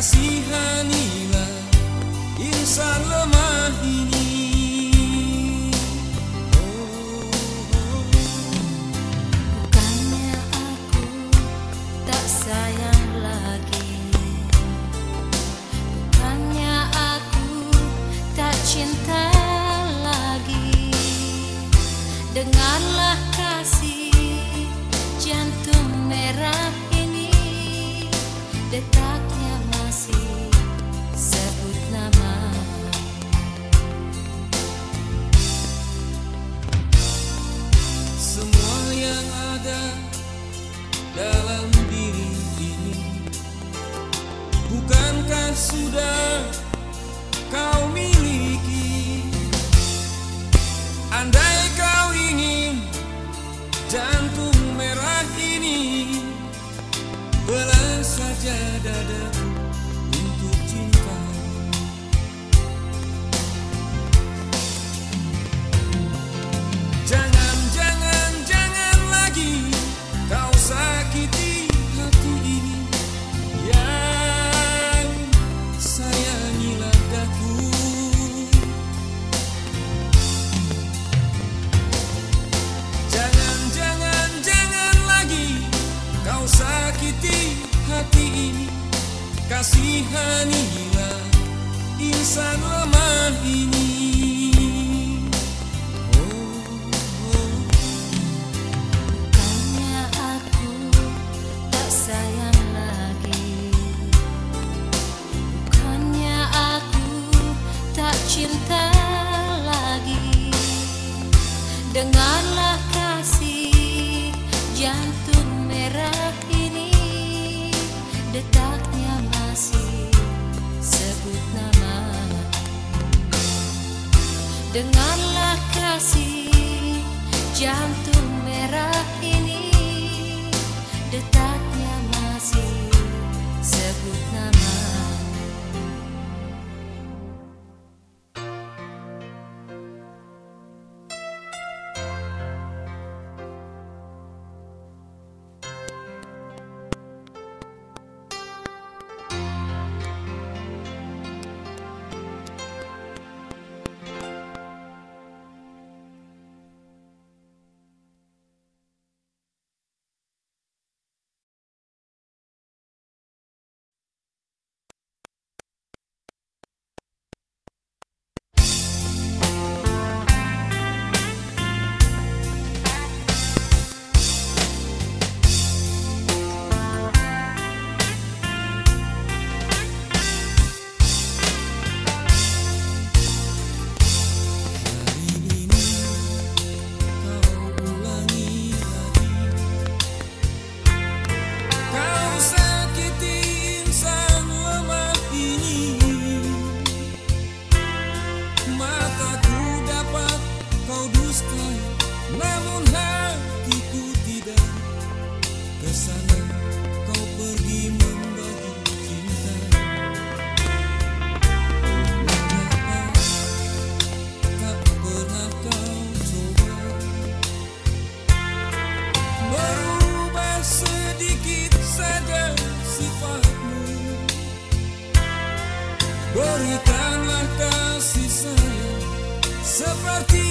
Kasihanilah insan lemah ini. Aku tak sayang lagi. Bukannya aku tak cinta lagi. Dengarlah kasih jantung merah ini ada dalam diri ini. Bukankah sudah kau miliki? Andai kau ingin jantung merah ini Belah saja dadaku Kasihanilah insan lemah ini. Bukannya aku tak sayang lagi? Bukannya aku tak cinta lagi? Dengarlah kasih jantung merah ini. Detaknya Dengarlah kasih jantung justru namun hatiku tidak ke sana kau pergi membagi cinta. Mengapa tak pernah kau coba? Berubah sedikit saja sifatmu. Berikanlah kasih sayang seperti